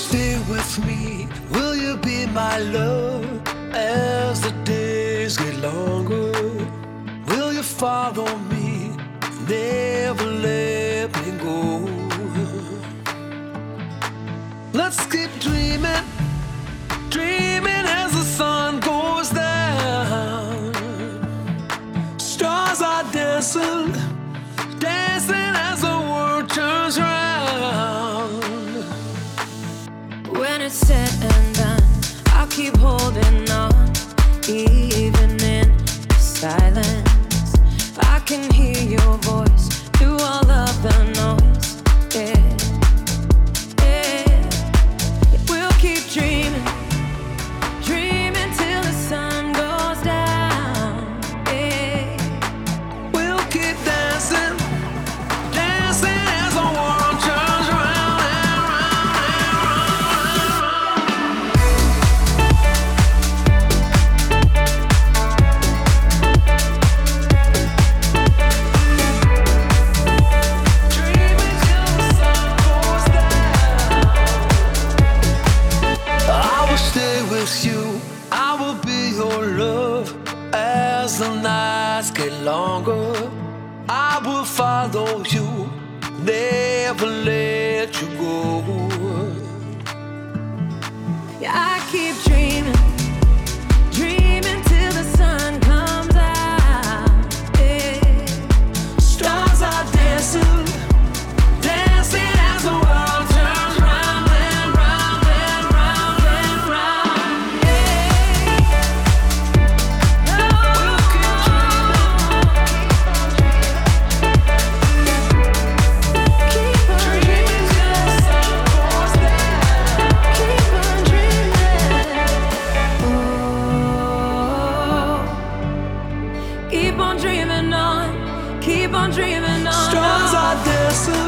stay with me? Will you be my love as the days get longer? Will you follow me? Never let me go. Let's keep dreaming, said and done, I'll keep holding on, even in silence. I can hear your voice you. I will be your love as the nights get longer. I will follow you, never let you go. Yeah, I keep Keep on dreaming on, keep on dreaming on. Stars are dancing,